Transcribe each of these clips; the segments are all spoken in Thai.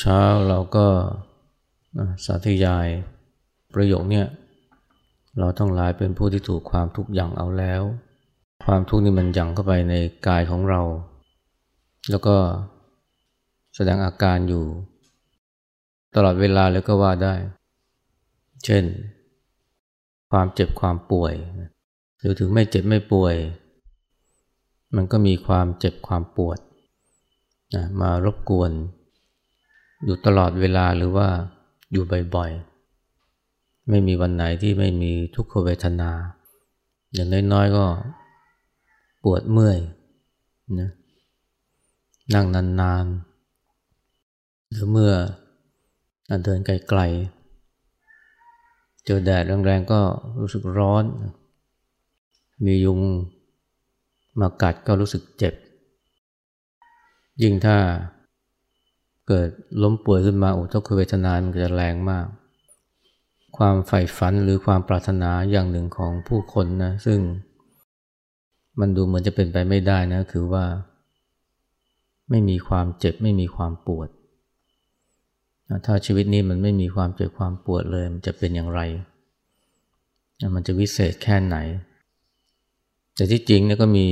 เช้าเราก็สาธยายประโยคเนี่ยเราต้องหลายเป็นผู้ที่ถูกความทุกข์อย่างเอาแล้ว ความทุกข์นี่มันยั่งเข้าไปในกายของเรา แล้วก็แสดงอาการอยู่ ตลอดเวลาเลยก็ว่าได้ เช่น ความเจ็บความป่วย หรือถึงไม่เจ็บไม่ป่วย มันก็มีความเจ็บความปวดนะมารบกวน อยู่ตลอดเวลาหรือว่าอยู่บ่อยๆ ไม่มีวันไหนที่ไม่มีทุกขเวทนา อย่างน้อยๆ ก็ปวดเมื่อยนะนั่งนานๆ หรือเมื่อเดินไกลๆ เจอแดดแรงๆ ก็รู้สึกร้อน มียุงมากัดก็รู้สึกเจ็บ ยิ่งถ้า เกิดล้มป่วยขึ้นมาอุทกเวทนามันจะแรงมาก ความใฝ่ฝันหรือความปรารถนาอย่างหนึ่งของผู้คนนะ ซึ่ง มันดูเหมือนจะเป็นไปไม่ได้นะ คือว่า ไม่มีความเจ็บไม่มีความปวด ถ้าชีวิตนี้มันไม่มีความเจ็บความปวดเลย มันจะเป็นอย่างไร มันจะวิเศษแค่ไหน แต่ที่จริงเนี่ยก็มี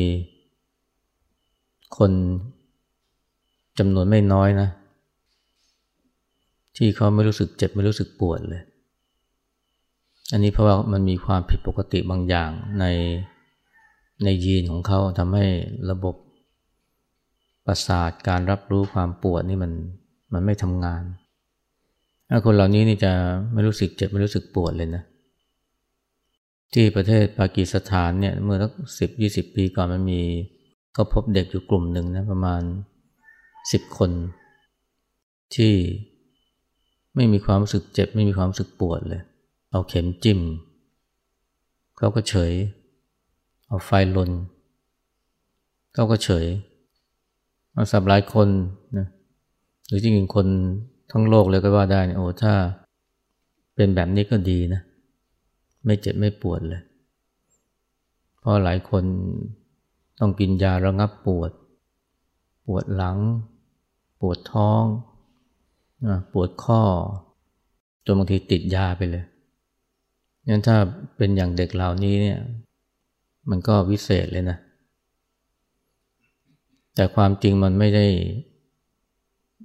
คนจำนวนไม่น้อยนะ ที่เขาไม่รู้สึกเจ็บไม่รู้สึกปวดเลย อันนี้เพราะว่ามันมีความผิดปกติบางอย่างในในยีนของเขาทำให้ระบบประสาทการรับรู้ความปวดนี่มันมันไม่ทำงานถ้าคนเหล่านี้นี่จะไม่รู้สึกเจ็บไม่รู้สึกปวดเลยนะ ที่ประเทศปากีสถานเนี่ยเมื่อสักสิบยี่สิบปีก่อนมันมีก็พบเด็กอยู่กลุ่มหนึ่งนะประมาณสิบคน ที่ ไม่มีความรู้สึกเจ็บ ไม่มีความรู้สึกปวดเลย เอาเข็มจิ้มเขาก็เฉย เอาไฟลนเขาก็เฉย เอาสับหลายคนนะหรือจริงๆคนทั้งโลกเลยก็ว่าได้โอ้ถ้าเป็นแบบนี้ก็ดีนะ ไม่เจ็บไม่ปวดเลย เพราะหลายคนต้องกินยาระงับปวด ปวดหลัง ปวดท้อง ปวดข้อ จนบางทีติดยาไปเลยงั้นถ้าเป็นอย่างเด็กเหล่านี้เนี่ย มันก็วิเศษเลยนะ แต่ความจริงมันไม่ได้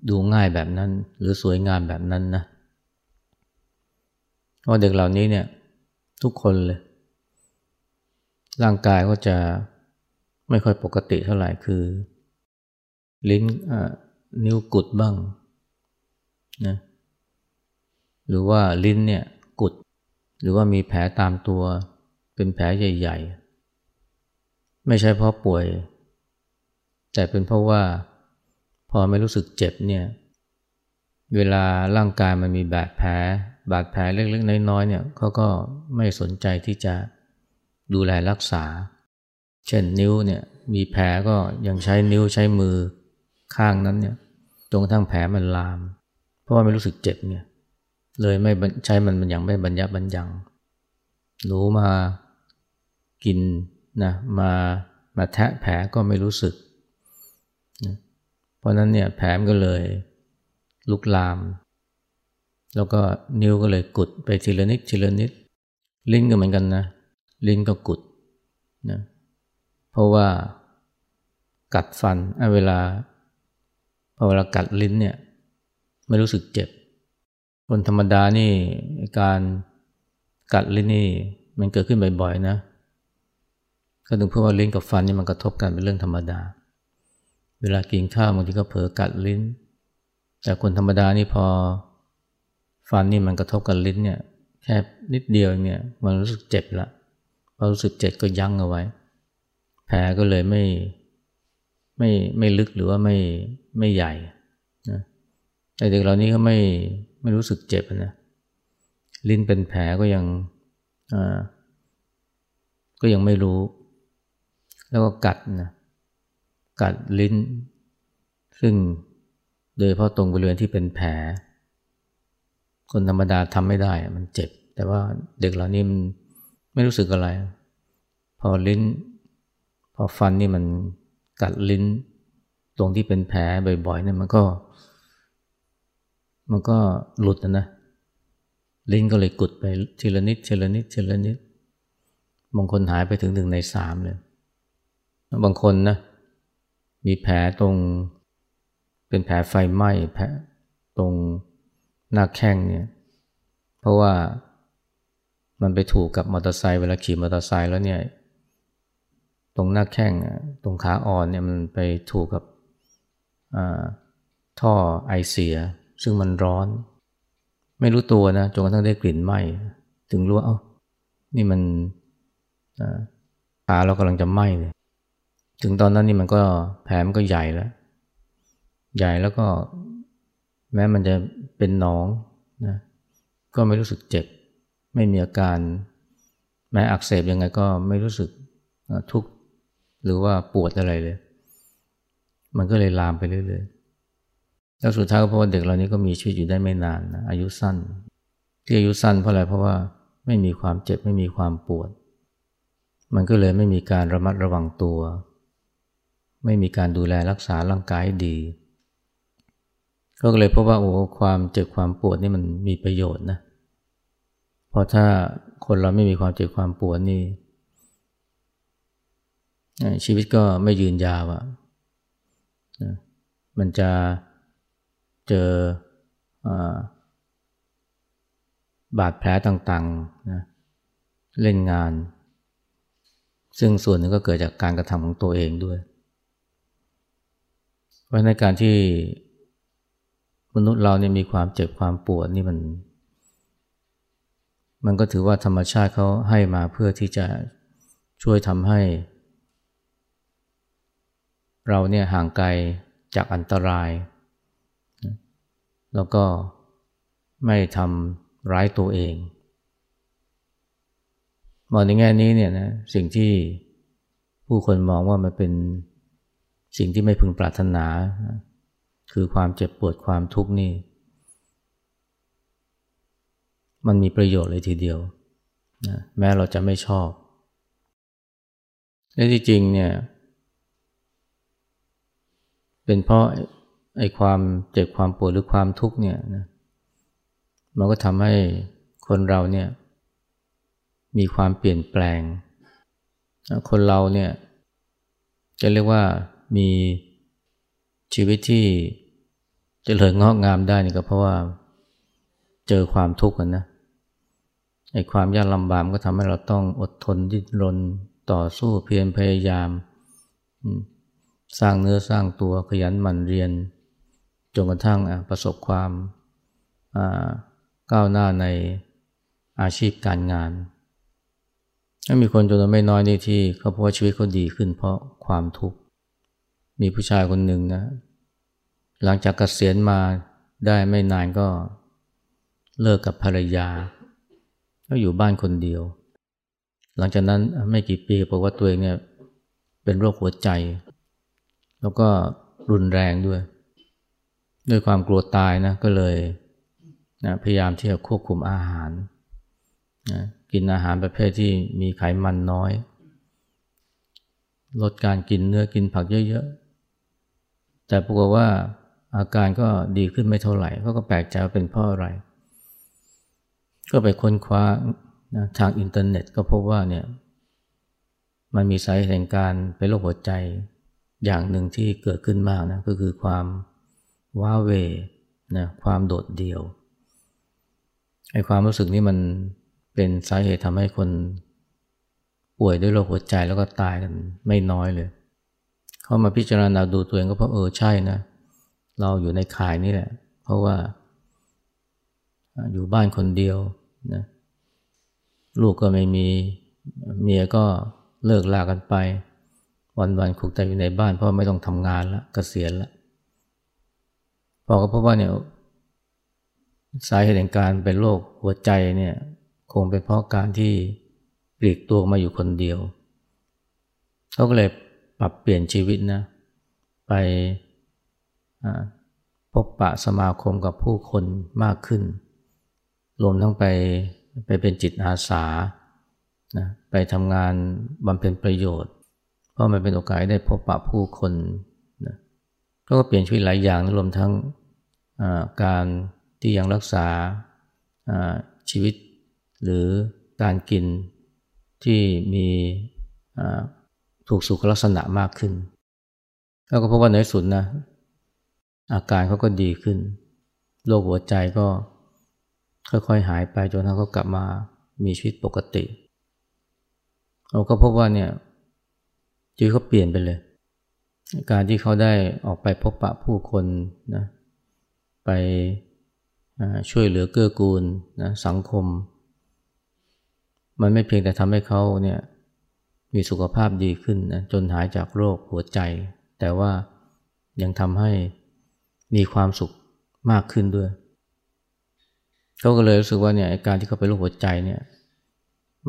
ดูง่ายแบบนั้น หรือสวยงามแบบนั้นนะเพราะเด็กเหล่านี้เนี่ย ทุกคนเลย ร่างกายก็จะไม่ค่อยปกติเท่าไหร่คือ ลิ้นนิ้วกุดบ้าง นะหรือว่าลิ้นเนี่ยกุด หรือว่ามีแผลตามตัวเป็นแผลใหญ่ ๆ ไม่ใช่เพราะป่วย แต่เป็นเพราะว่าพอไม่รู้สึกเจ็บเนี่ยเวลาร่างกายมันมีบาดแผล บาดแผลเล็กๆ น้อยๆเนี่ยเขาก็ไม่สนใจที่จะดูแลรักษา เช่นนิ้วเนี่ยมีแผลก็ยังใช้นิ้วใช้มือข้างนั้นเนี่ยจนกระทั่งแผลมันลาม ราะว่าไม่รู้สึกเจ็บเนี่ยเลยไม่ใช้มันมันยังไม่บรรยับบรรยังหนูมากินนะมามาแทะแผลก็ไม่รู้สึกนะเพราะนั้นเนี่ยแผลมันก็เลยลุกลาม แล้วก็นิ้วก็เลยกุดไปทีละนิดทีละนิด ลิ้นก็เหมือนกันนะ ลิ้นก็กุดนะเพราะว่ากัดฟันเวลาพอเวลากัดลิ้นเนี่ย ไม่รู้สึกเจ็บ คนธรรมดานี่การกัดลิ้นนี่มันเกิดขึ้นบ่อยๆนะ ก็ถึงเพื่อว่าลิ้นกับฟันนี่มันกระทบกันเป็นเรื่องธรรมดา เวลากินข้าวบางทีก็เผลอกัดลิ้น แต่คนธรรมดานี่พอฟันนี่มันกระทบกับลิ้นเนี่ยแค่นิดเดียวเนี่ยมันรู้สึกเจ็บละพอรู้สึกเจ็บก็ยั้งเอาไว้ แผลก็เลยไม่ไม่ไม่ลึกหรือว่าไม่ไม่ใหญ่ แต่เด็กเหล่านี้ก็ไม่ไม่รู้สึกเจ็บนะลิ้นเป็นแผลก็ยังก็ยังไม่รู้ แล้วก็กัดนะกัดลิ้น ซึ่งโดยเพราะตรงบริเวณที่เป็นแผล คนธรรมดาทำไม่ได้มันเจ็บ แต่ว่าเด็กเหล่านี้มันไม่รู้สึกอะไร พอลิ้น พอฟันนี่มันกัดลิ้น ตรงที่เป็นแผลบ่อยๆเนี่ยมันก็ มันก็หลุดนะ ลิ้นก็เลยกุดไปทีละนิดทีละนิดทีละนิด บางคนหายไปถึงหนึ่งในสามเลย บางคนนะ มีแผลตรงเป็นแผลไฟไหม้แผลตรงหน้าแข้งเนี่ย เพราะว่ามันไปถูกกับมอเตอร์ไซค์เวลาขี่มอเตอร์ไซค์แล้วเนี่ย ตรงหน้าแข้งตรงขาอ่อนเนี่ยมันไปถูกกับท่อไอเสีย ซึ่งมันร้อน ไม่รู้ตัวนะจนกระทั่งได้กลิ่นไหม้ถึงรู้ว่าเอ้านี่มันขาเรากำลังจะไหม้เลยถึงตอนนั้นนี่มันก็แผลมันก็ใหญ่แล้ว ใหญ่แล้วก็แม้มันจะเป็นหนองนะก็ไม่รู้สึกเจ็บ ไม่มีอาการ แม้อักเสบยังไงก็ไม่รู้สึกทุกข์หรือว่าปวดอะไรเลย มันก็เลยลามไปเรื่อยๆ แล้วสุดท้ายก็เพราะว่าเด็กเหล่านี้ก็มีชีวิตอยู่ได้ไม่นานนะอายุสั้น ที่อายุสั้นเพราะอะไรเพราะว่าไม่มีความเจ็บไม่มีความปวด มันก็เลยไม่มีการระมัดระวังตัว ไม่มีการดูแลรักษาร่างกายดี ก็เลยพบว่าโอ้ความเจ็บความปวดนี่มันมีประโยชน์นะเพราะถ้าคนเราไม่มีความเจ็บความปวดนี่ชีวิตก็ไม่ยืนยาวอะ่ะมันจะ เจอบาดแผลต่างๆนะเล่นงาน ซึ่งส่วนหนึ่งก็เกิดจากการกระทำของตัวเองด้วยเพราะในการที่มนุษย์เราเนี่ยมีความเจ็บความปวดนี่มัน มันก็ถือว่าธรรมชาติเขาให้มาเพื่อที่จะช่วยทำให้ เราเนี่ยห่างไกลจากอันตราย แล้วก็ไม่ทำร้ายตัวเองมองในแง่นี้เนี่ยนะสิ่งที่ผู้คนมองว่ามันเป็นสิ่งที่ไม่พึงปรารถนา คือความเจ็บปวดความทุกข์นี่ มันมีประโยชน์เลยทีเดียวนะแม้เราจะไม่ชอบและที่จริงเนี่ย เป็นเพราะ ไอ้ความเจ็บความปวดหรือความทุกข์เนี่ยนะมันก็ทำให้คนเราเนี่ย มีความเปลี่ยนแปลง คนเราเนี่ย จะเรียกว่ามีชีวิตที่จเจริญงอกงามได้นี่ก็เพราะว่าเจอความทุกข์กันนะไอ้ความยากลำบากก็ทำให้เราต้องอดทนดิ้นรนต่อสู้เพียรพยายาม สร้างเนื้อสร้างตัวขยันหมั่นเรียน จนกระทั่งประสบความก้าวหน้าในอาชีพการงานถ้ามีคนจำนวนไม่น้อยนี่ที่เขาพบว่าชีวิตเขาดีขึ้นเพราะความทุกข์ มีผู้ชายคนหนึ่งนะ หลังจากกเกษียณมาได้ไม่นานก็เลิกกับภรรยาก็อยู่บ้านคนเดียว หลังจากนั้นไม่กี่ปีบอกว่าตัวเองเนี่ยเป็นโรคหัวใจ แล้วก็รุนแรงด้วย ด้วยความกลัวตายนะก็เลยนะพยายามที่จะควบคุมอาหารนะกินอาหารประเภทที่มีไขมันน้อย ลดการกินเนื้อกินผักเยอะๆ แต่ปรากฏว่าอาการก็ดีขึ้นไม่เท่าไหร่เขาก็แปลกใจว่าเป็นเพราะอะไร ก็ไปค้นคว้านะทางอินเทอร์เน็ตก็พบว่าเนี่ยมันมีสาเหตุแห่งการเป็นโรคหัวใจอย่างหนึ่งที่เกิดขึ้นมากนะก็คือความ ว้าเวนะความโดดเดี่ยวไอ้ความรู้สึกนี้มันเป็นสาเหตุทำให้คนป่วยด้วยโรคหัวใจแล้วก็ตายกันไม่น้อยเลย เขามาพิจารณาดูตัวเองก็เพราะเออใช่นะ เราอยู่ในข่ายนี่แหละ เพราะว่า อยู่บ้านคนเดียวนะลูกก็ไม่มีเมียก็เลิกลากันไป วันๆขุกแต่อยู่ในบ้านเพราะไม่ต้องทำงานล้วกเกษียณล้ วพอก็พบว่าเนี่ยสาเหตุแห่งการเป็นโรคหัวใจเนี่ยคงเป็นเพราะการที่ปลีกตัวมาอยู่คนเดียวเขาก็เลยปรับเปลี่ยนชีวิตนะ ไปพบปะสมาคมกับผู้คนมากขึ้น รวมทั้งไปไปเป็นจิตอาสานะไปทำงานบำเพ็ญประโยชน์ เพราะมันเป็นโอกาสได้พบปะผู้คนนะก็เปลี่ยนชีวิตหลายอย่างรวมทั้ง การที่ยังรักษาชีวิต หรือการกินที่มีถูกสุขลักษณะมากขึ้น แล้วก็พบว่าในสุดนะอาการเขาก็ดีขึ้นโรคหัวใจก็ค่อยๆหายไปจนเขากลับมามีชีวิตปกติเราก็พบว่าเนี่ยชีวิตเขาเปลี่ยนไปเลย การที่เขาได้ออกไปพบปะผู้คนนะ ไปช่วยเหลือเกื้อกูลนะสังคม มันไม่เพียงแต่ทำให้เขาเนี่ยมีสุขภาพดีขึ้นนะจนหายจากโรคหัวใจ แต่ว่ายังทำให้มีความสุขมากขึ้นด้วยเขาก็เลยรู้สึกว่าเนี่ยการที่เขาไปโรคหัวใจเนี่ย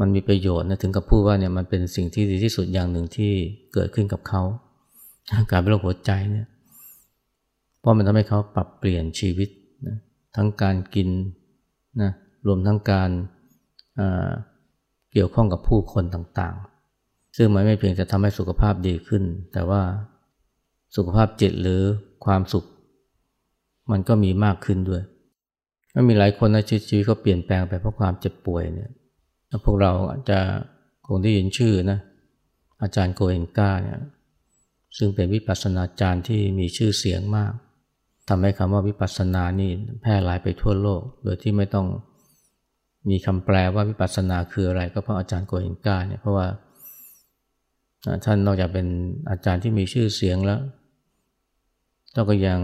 มันมีประโยชน์นะถึงกับพูดว่าเนี่ยมันเป็นสิ่งที่ดีที่สุดอย่างหนึ่งที่เกิดขึ้นกับเขาการเป็นโรคหัวใจเนี่ย เพราะมันทำให้เขาปรับเปลี่ยนชีวิตนะทั้งการกินนะรวมทั้งการเกี่ยวข้องกับผู้คนต่างๆ ซึ่งมันไม่เพียงจะทำให้สุขภาพดีขึ้น แต่ว่าสุขภาพจิตหรือความสุข มันก็มีมากขึ้นด้วยก็มีหลายคนนะชีวิตเขาเปลี่ยนแปลงไปเพราะความเจ็บป่วยเนี่ยพวกเราอาจจะคงได้ยินชื่อนะอาจารย์โกเอนกาเนี่ยซึ่งเป็นวิปัสสนาจารย์ที่มีชื่อเสียงมาก ทำให้คำว่าวิปัสสนานี่แพร่หลายไปทั่วโลก โดยที่ไม่ต้องมีคำแปลว่าวิปัสสนาคืออะไร ก็เพราะอาจารย์โกเอนกาเนี่ยเพราะว่าท่านนอกจากเป็นอาจารย์ที่มีชื่อเสียงแล้วท่านก็ยัง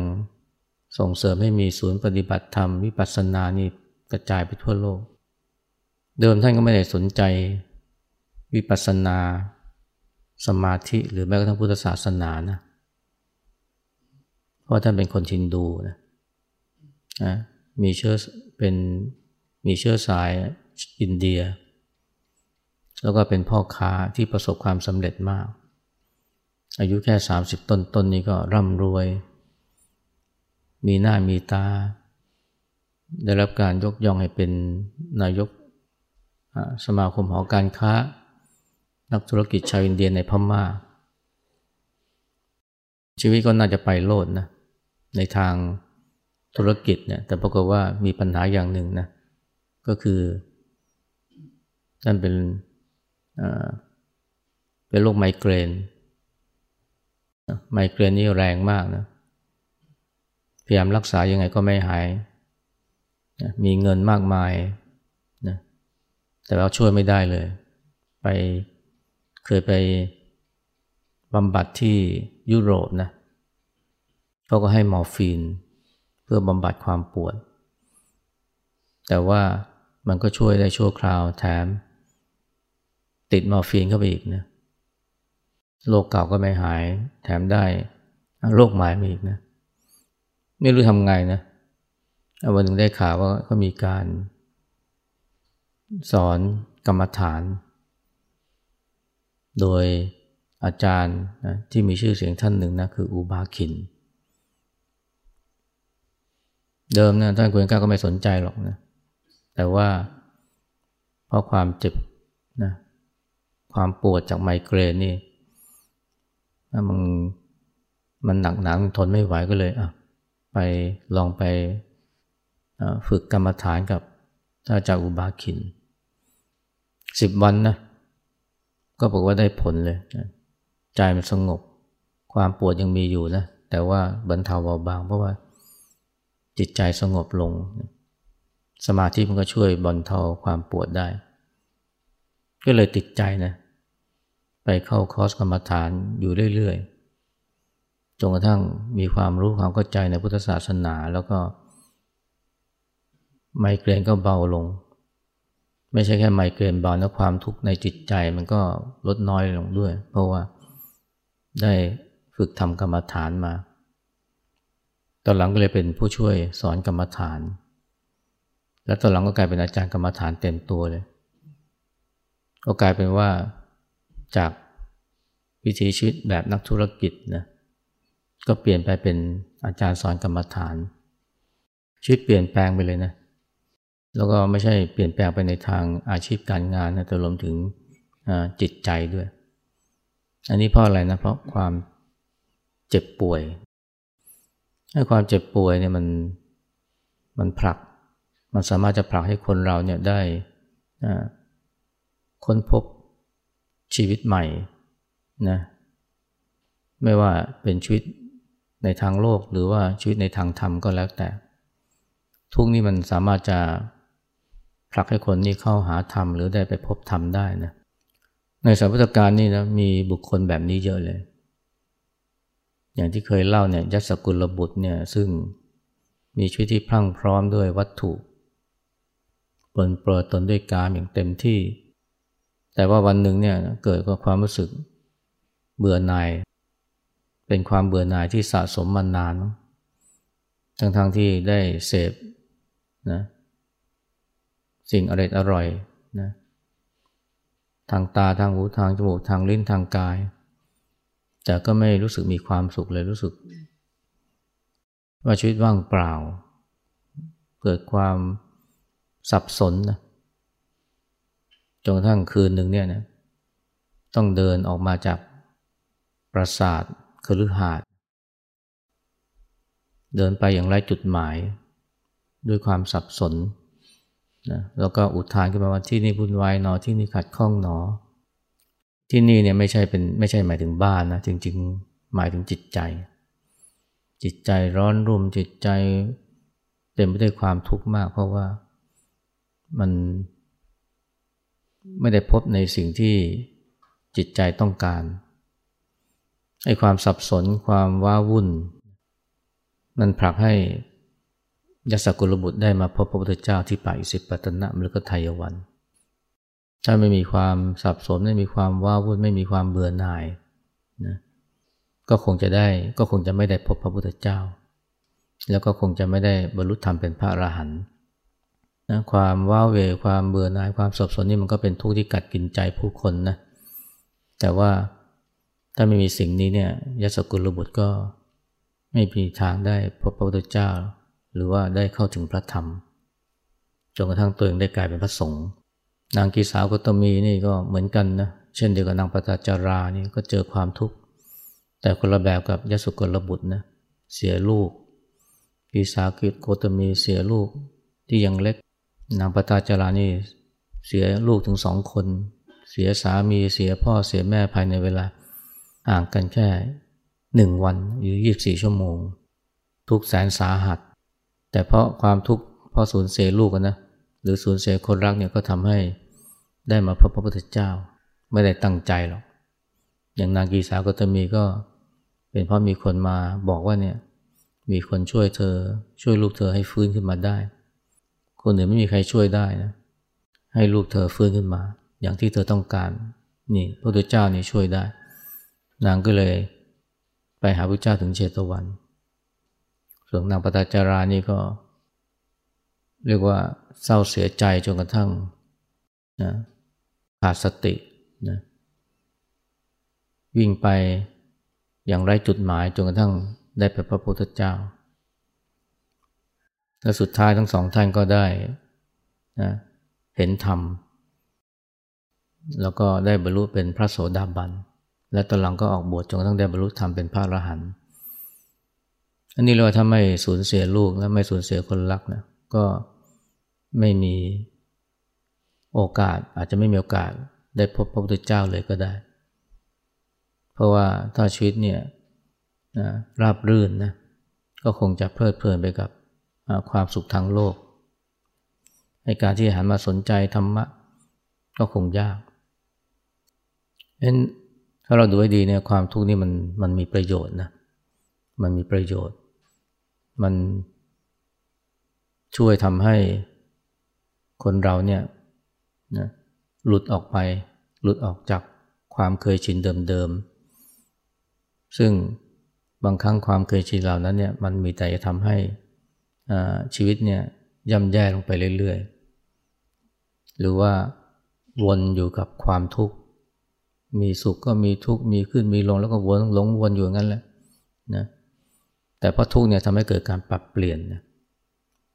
ส่งเสริมให้มีศูนย์ปฏิบัติธรรมวิปัสสนานี่กระจายไปทั่วโลก เดิมท่านก็ไม่ได้สนใจวิปัสสนา สมาธิหรือแม้กระทั่งพุทธศาสนานะ เพราะท่านเป็นคนชินดูนะนะมีเชื้อเป็นมีเชื้อสายอินเดีย แล้วก็เป็นพ่อค้าที่ประสบความสำเร็จมาก อายุแค่ 30 ต้นๆนนี้ก็ร่ำรวย มีหน้ามีตา ได้รับการยกย่องให้เป็นนายกสมาคมหอการค้า นักธุรกิจชาวอินเดียในพม่าชีวิตก็น่าจะไปโลดนะ ในทางธุรกิจเนี่ยแต่ปรากฏว่ามีปัญหาอย่างหนึ่งนะก็คือนั่นเป็นเป็นโรคไมเกรนไมเกรนนี่แรงมากนะพยายามรักษายังไงก็ไม่หายมีเงินมากมายนะแต่เราช่วยไม่ได้เลย ไปเคยไปบำบัดที่ยุโรปนะ เขาก็ให้มอร์ฟีน เพื่อบำบัดความปวด แต่ว่ามันก็ช่วยได้ชั่วคราวแถม ติดมอร์ฟีนเข้าไปอีกนะโรคเก่าก็ไม่หาย แถมได้โรคใหม่มาอีกนะ ไม่รู้ทำไงนะวันหนึ่งได้ข่าวว่าเขามีการ สอนกรรมฐาน โดยอาจารย์นะที่มีชื่อเสียงท่านหนึ่งนะคืออูบาคินเดิมนะท่านกุนก้าก็ไม่สนใจหรอกนะ แต่ว่าเพราะความเจ็บนะความปวดจากไมเกรนนี่มันมันหนักหนังทนไม่ไหวก็เลยอะไปลองไปฝึกกรรมฐานกับท่านอาจารย์อุบาคินสิบวันนะก็บอกว่าได้ผลเลยใจมันสงบ ความปวดยังมีอยู่นะ แต่ว่าบรรเทาเบาบางเพราะว่า จิตใจสงบลง สมาธิมันก็ช่วยบรรเทาความปวดได้ ก็เลยติดใจนะ ไปเข้าคอร์สกรรมฐานอยู่เรื่อยๆ จนกระทั่งมีความรู้ความเข้าใจในพุทธศาสนาแล้วก็ ไมเกรนก็เบาลง ไม่ใช่แค่ไมเกรนเบานะความทุกข์ในจิตใจมันก็ลดน้อยลงด้วย เพราะว่าได้ฝึกทำกรรมฐานมา ตอนหลังก็เลยเป็นผู้ช่วยสอนกรรมฐาน แล้วตอนหลังก็กลายเป็นอาจารย์กรรมฐานเต็มตัวเลย ก็กลายเป็นว่าจากวิถีชีวิตแบบนักธุรกิจนะก็เปลี่ยนไปเป็นอาจารย์สอนกรรมฐาน ชีวิตเปลี่ยนแปลงไปเลยนะ แล้วก็ไม่ใช่เปลี่ยนแปลงไปในทางอาชีพการงานนะแต่รวมถึงจิตใจด้วย อันนี้เพราะอะไรนะเพราะความเจ็บป่วย ความเจ็บป่วยเนี่ยมันมันผลัก มันสามารถจะผลักให้คนเราเนี่ยได้ค้นพบชีวิตใหม่นะไม่ว่าเป็นชีวิตในทางโลกหรือว่าชีวิตในทางธรรมก็แล้วแต่ ทุกนี้มันสามารถจะผลักให้คนนี้เข้าหาธรรมหรือได้ไปพบธรรมได้นะในสมัยพุทธกาลนี่นะมีบุคคลแบบนี้เยอะเลย อย่างที่เคยเล่าเนี่ยยัสกุลบุตรเนี่ยซึ่งมีชีวิตที่พรั่งพร้อมด้วยวัตถุปนเปื้อตนด้วยกามอย่างเต็มที่ แต่ว่าวันหนึ่งเนี่ยเกิดกับความรู้สึกเบื่อหน่าย เป็นความเบื่อหน่ายที่สะสมมานาน ทั้งๆทที่ได้เสพนะสิ่งอร่อยอร่อยนะทางตาทางหูทางจมูกทางลิ้นทางกาย แต่ก็ไม่รู้สึกมีความสุขเลยรู้สึก ว่าชีวิตว่างเปล่า เกิดความสับสนนะจนกระทั่งคืนหนึ่งเนี่ยนะต้องเดินออกมาจากปราสาทคฤหาสน์เดินไปอย่างไรจุดหมาย ด้วยความสับสนนะแล้วก็อุทานขึ้นมาว่าที่นี่วุ่นวายหนอที่นี่ขัดข้องหนอ ที่นี่เนี่ยไม่ใช่เป็นไม่ใช่หมายถึงบ้านนะจริง ๆ หมายถึงจิตใจ จิตใจร้อนรุ่มจิตใจเต็มไปด้วยความทุกข์มาก เพราะว่ามันไม่ได้พบในสิ่งที่จิตใจต้องการไอ้ความสับสนความว้าวุ่น มันผลักให้ยศกุลบุตรได้มาพบพระพุทธเจ้าที่ป่าอิสิปตนะมฤคทายวัน ถ้าไม่มีความสับสนไม่มีความว้าวุ่นไม่มีความเบื่อหน่ายนะก็คงจะได้ก็คงจะไม่ได้พบพระพุทธเจ้า แล้วก็คงจะไม่ได้บรรลุธรรมเป็นพระอรหันต์นะความว้าเวความเบื่อหน่ายความสับสนนี่มันก็เป็นทุกข์ที่กัดกินใจผู้คนนะแต่ว่าถ้าไม่มีสิ่งนี้เนี่ยยศกุลบุตรก็ไม่มีทางได้พบพระพุทธเจ้า หรือว่าได้เข้าถึงพระธรรมจนกระทั่งตัวเองได้กลายเป็นพระสงฆ์ นางกีสาวกตมีนี่ก็เหมือนกันนะเช่นเดียวกับนางปตาจารานี่ก็เจอความทุกข์ แต่คนละแบบกับยสุกลบุตรนะเสียลูกกีสาวกิโกตมีเสียลูกที่ยังเล็ก นางปตาจารานี่เสียลูกถึงสองคน เสียสามีเสียพ่อเสียแม่ภายในเวลาห่างกันแค่หนึ่งวันหรือยี่บสี่ชั่วโมง ทุกแสนสาหัส แต่เพราะความทุกข์เพราะสูญเสียลูกนะ หรือสูญเสียคนรักเนี่ยก็ทำให้ได้มาพบพระพุทธเจ้า ไม่ได้ตั้งใจหรอก อย่างนางกีสาก็จะมีก็ เป็นเพราะมีคนมาบอกว่าเนี่ยมีคนช่วยเธอช่วยลูกเธอให้ฟื้นขึ้นมาได้ คนอื่นไม่มีใครช่วยได้นะให้ลูกเธอฟื้นขึ้นมา อย่างที่เธอต้องการนี่พระพุทธเจ้านี่ช่วยได้ นางก็เลยไปหาพระเจ้าถึงเชตวัน ส่วนนางปตาจารานี่ก็ เรียกว่า เศร้าเสียใจจนกระทั่งนะขาดสตินะวิ่งไปอย่างไร้จุดหมายจนกระทั่งได้ไปพระพุทธเจ้า และสุดท้ายทั้งสองท่านก็ได้นะเห็นธรรม แล้วก็ได้บรรลุเป็นพระโสดาบัน และตอนหลังก็ออกบวชจนกระทั่งได้บรรลุธรรมเป็นพระอรหันต์อันนี้เราถ้าไม่สูญเสียลูกและไม่สูญเสียคนรักนะก็ ไม่มีโอกาสอาจจะไม่มีโอกาสได้พบพระพุทธเจ้าเลยก็ได้ เพราะว่าถ้าชีวิตเนี่ยนะราบรื่นนะก็คงจะเพลิดเพลินไปกับความสุขทางโลกในการที่หันมาสนใจธรรมะก็คงยากเอ็นถ้าเราดูให้ดีเนี่ยความทุกข์นี่มันมันมีประโยชน์นะมันมีประโยชน์ มันช่วยทำให้ คนเราเนี่ยนะหลุดออกไป หลุดออกจากความเคยชินเดิมๆ ซึ่งบางครั้งความเคยชินเหล่านั้นเนี่ยมันมีแต่จะทำให้ชีวิตเนี่ยย่ำแย่ลงไปเรื่อยๆ หรือว่าวนอยู่กับความทุกข์ มีสุขก็มีทุกข์ มีขึ้นมีลงแล้วก็วนหลงวนอยู่งั้นแหละนะแต่เพราะทุกข์เนี่ยทำให้เกิดการปรับเปลี่ยนนะ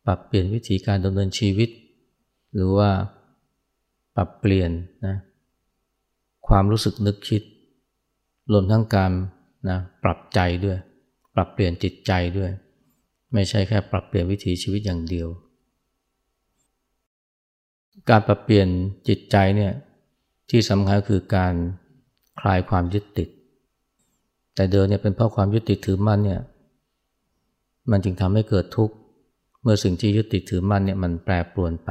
ปรับเปลี่ยนวิธีการดำเนินชีวิต หรือว่าปรับเปลี่ยนนะความรู้สึกนึกคิด รวมทั้งการนะปรับใจด้วย ปรับเปลี่ยนจิตใจด้วย ไม่ใช่แค่ปรับเปลี่ยนวิถีชีวิตอย่างเดียว การปรับเปลี่ยนจิตใจเนี่ยที่สำคัญคือการคลายความยึดติด แต่เดิมเนี่ยเป็นเพราะความยึดติดถือมั่นเนี่ยมันจึงทำให้เกิดทุกข์เมื่อสิ่งที่ยึดติดถือมั่นเนี่ยมันแปรปรวนไป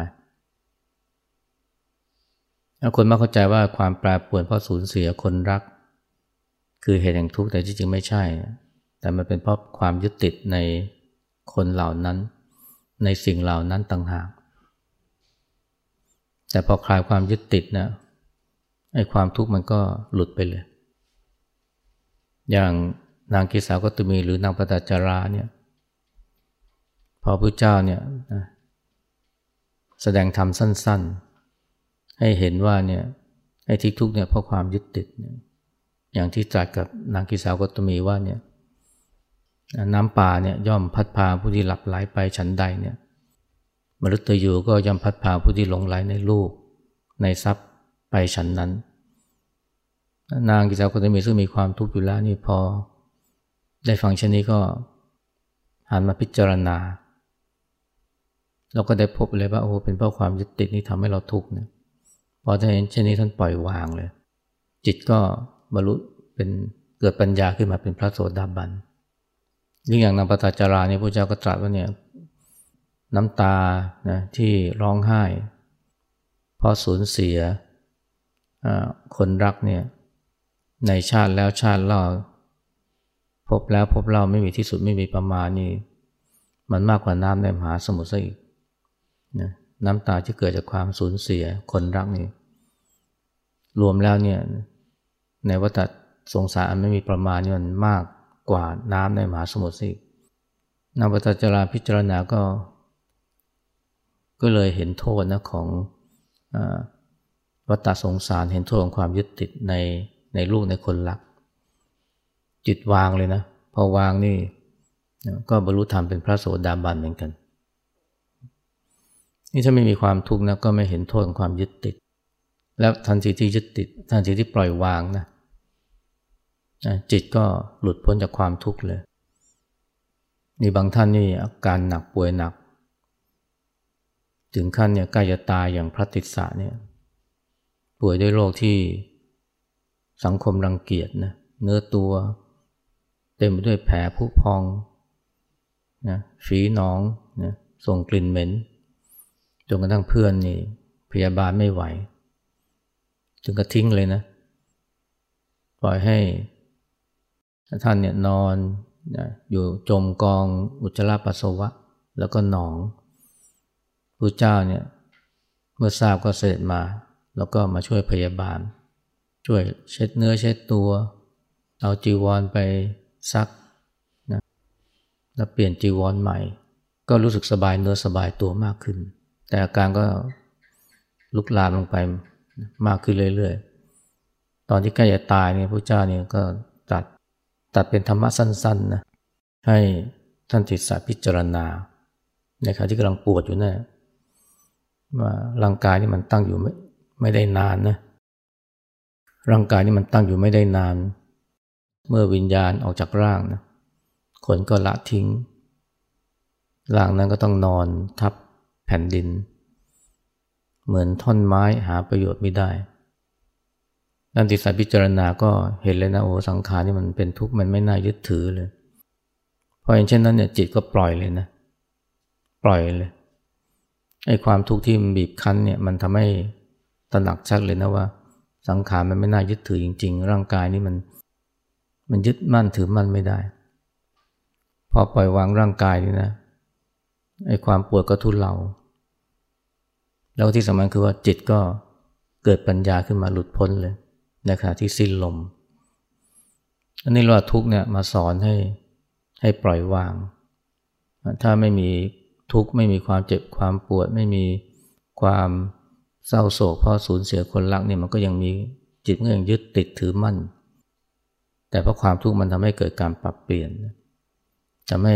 คนมักเข้าใจว่าความแปรปรวนเพราะสูญเสียคนรัก คือเหตุแห่งทุกข์แต่ที่จริงไม่ใช่ แต่มันเป็นเพราะความยึดติดในคนเหล่านั้น ในสิ่งเหล่านั้นต่างหาก แต่พอคลายความยึดติดนะไอ้ความทุกข์มันก็หลุดไปเลย อย่างนางกิสาวกตุมีหรือนางปตจาราเนี่ยพอพระเจ้าเนี่ยแสดงธรรมสั้น ๆ ให้เห็นว่าเนี่ยไอ้ที่ทุกเนี่ยเพราะความยึดติดเนี่ยอย่างที่ตรัสกับนางกิสาวกตมีว่าเนี่ยน้ำป่าเนี่ยย่อมพัดพาผู้ที่หลับไหลไปฉันใดเนี่ยมรุตยูก็ย่อมพัดพาผู้ที่หลงไหลในลูก ในทรัพย์ไปฉันนั้น นางกิสาวกตมีซึ่งมีความทุกข์อยู่แล้วนี่พอ ได้ฟังเช่นนี้ก็หันมาพิจารณาเราก็ได้พบเลยว่าโอ้เป็นเพราะความยึดติดนี่ทำให้เราทุกข์นะ พอท่านเห็นเช่นนี้ท่านปล่อยวางเลย จิตก็บรรลุเป็นเกิดปัญญาขึ้นมาเป็นพระโสดาบันยิ่งอย่างนางปตาจาราเนี่ยพระเจ้าก็ตรัสว่าเนี่ยน้ำตานะที่ร้องไห้เพราะสูญเสียคนรักเนี่ยในชาติแล้วชาติเล่า พบแล้วพบเล่าไม่มีที่สุดไม่มีประมาณนี่มันมากกว่าน้ำในมหาสมุทรซะอีกนะ น้ำตาที่เกิดจากความสูญเสียคนรักนี่รวมแล้วเนี่ยในวัฏสงสารอันไม่มีประมาณนี่มันมากกว่าน้ำในมหาสมุทรสินางปตจราพิจารณาก็ ก็เลยเห็นโทษนะของอวัฏสงสารเห็นโทษของความยึดติดในในลูกในคนรัก จิตวางเลยนะ พอวางนี่ก็บรรลุธรรมเป็นพระโสดาบันเหมือนกัน นี่ถ้าไม่มีความทุกข์นะก็ไม่เห็นโทษของความยึดติด แล้วทันทีที่ยึดติด ทันทีที่ปล่อยวางนะจิตก็หลุดพ้นจากความทุกข์เลย นี่บางท่านนี่อาการหนักป่วยหนัก ถึงขั้นเนี่ยใกล้จะตายอย่างพระติสสะเนี่ย ป่วยด้วยโรคที่สังคมรังเกียจนะเนื้อตัว เต็มไปด้วยแผลผุพองนะฝีหนองนะส่งกลิ่นเหม็น จนกระทั่งเพื่อนนี่พยาบาลไม่ไหว จึงกระทิ้งเลยนะ ปล่อยให้ท่านเนี่ยนอนอยู่จมกองอุจจาระปัสสาวะ แล้วก็หนองพระเจ้าเนี่ยเมื่อทราบก็เสด็จมา แล้วก็มาช่วยพยาบาล ช่วยเช็ดเนื้อเช็ดตัว เอาจีวรไปซักนะแล้วเปลี่ยนจีวรใหม่ ก็รู้สึกสบายเนื้อสบายตัวมากขึ้น แต่อาการก็ลุกลามลงไปมากขึ้นเรื่อยๆ ตอนที่ใกล้จะตายเนี่ยพระเจ้าเนี่ยก็ตัดตัดเป็นธรรมะสั้นๆนะให้ท่านติดสาพิจารณา ในขณะที่กำลังปวดอยู่นะ่ว่าร่างกายนี่มันตั้งอยู่ไม่ไม่ได้นานนะร่างกายนี่มันตั้งอยู่ไม่ได้นาน เมื่อวิญญาณออกจากร่างนะคนก็ละทิ้งร่างนั้นก็ต้องนอนทับ แผ่นดิน เหมือนท่อนไม้หาประโยชน์ไม่ได้ดันติสัยพิจารณาก็เห็นเลยนะโอ้สังขารนี่มันเป็นทุกข์มันไม่น่ายึดถือเลยเพราะอย่างเช่นนั้นเนี่ยจิตก็ปล่อยเลยนะ ปล่อยเลยไอ้ความทุกข์ที่มันบีบคั้นเนี่ยมันทำให้ตระหนักชัดเลยนะว่า สังขารมันไม่น่ายึดถือจริง ๆ ร่างกายนี่มัน มันยึดมั่นถือมั่นไม่ได้ พอปล่อยวางร่างกายนี่นะไอ้ความปวดก็ทุเลา แล้วที่สำคัญคือว่าจิตก็เกิดปัญญาขึ้นมาหลุดพ้นเลยในขณะที่สิ้นลมอันนี้เราทุกเนี่ยมาสอนให้ให้ปล่อยวาง ถ้าไม่มีทุกข์ไม่มีความเจ็บความปวด ไม่มีความเศร้าโศกเพราะสูญเสียคนรักเนี่ยมันก็ยังมีจิตก็ยังยึดติดถือมั่น แต่เพราะความทุกข์มันทำให้เกิดการปรับเปลี่ยนจะไม่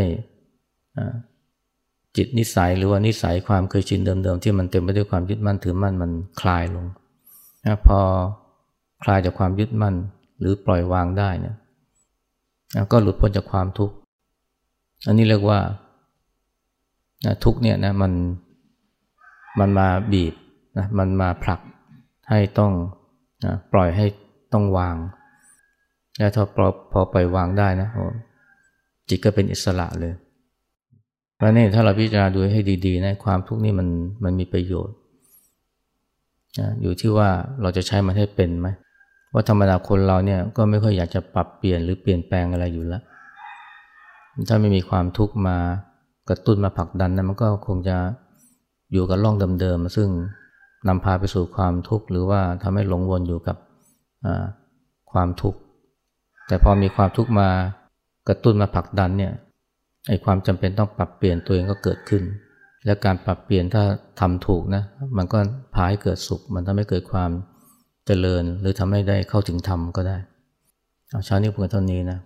จิตนิสัยหรือว่านิสัยความเคยชินเดิมๆ ที่มันเต็มไปด้วยความยึดมั่นถือมั่นมันคลายลงนะพอคลายจากความยึดมั่นหรือปล่อยวางได้เนี่ยก็หลุดพ้นจากความทุกข์ อันนี้เรียกว่านะทุกเนี่ยนะมันมันมาบีบนะมันมาผลักให้ต้องนะปล่อยให้ต้องวาง แล้วถ้าพอพอปล่อยวางได้นะจิตก็เป็นอิสระเลย เพราะนี่ถ้าเราพิจารณาดูให้ดีๆนะความทุกข์นี่มันมันมีประโยชน์นะอยู่ที่ว่าเราจะใช้มันให้เป็นไหมว่าธรรมดาคนเราเนี่ยก็ไม่ค่อยอยากจะปรับเปลี่ยนหรือเปลี่ยนแปลงอะไรอยู่แล้ว ถ้าไม่มีความทุกข์มากระตุ้นมาผลักดันนะมันก็คงจะอยู่กับร่องเดิมๆซึ่งนำพาไปสู่ความทุกข์หรือว่าทำให้หลงวนอยู่กับความทุกข์แต่พอมีความทุกข์มากระตุ้นมาผลักดันเนี่ย ไอ้ความจำเป็นต้องปรับเปลี่ยนตัวเองก็เกิดขึ้น และการปรับเปลี่ยนถ้าทำถูกนะ มันก็พาให้เกิดสุข มันทำให้เกิดความเจริญ หรือทำให้ได้เข้าถึงธรรมก็ได้ เอาเช้านี้เพียงเท่านี้นะ